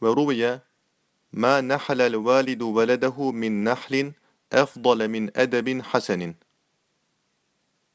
وروي ما نحل الوالد ولده من نحل أفضل من أدب حسن.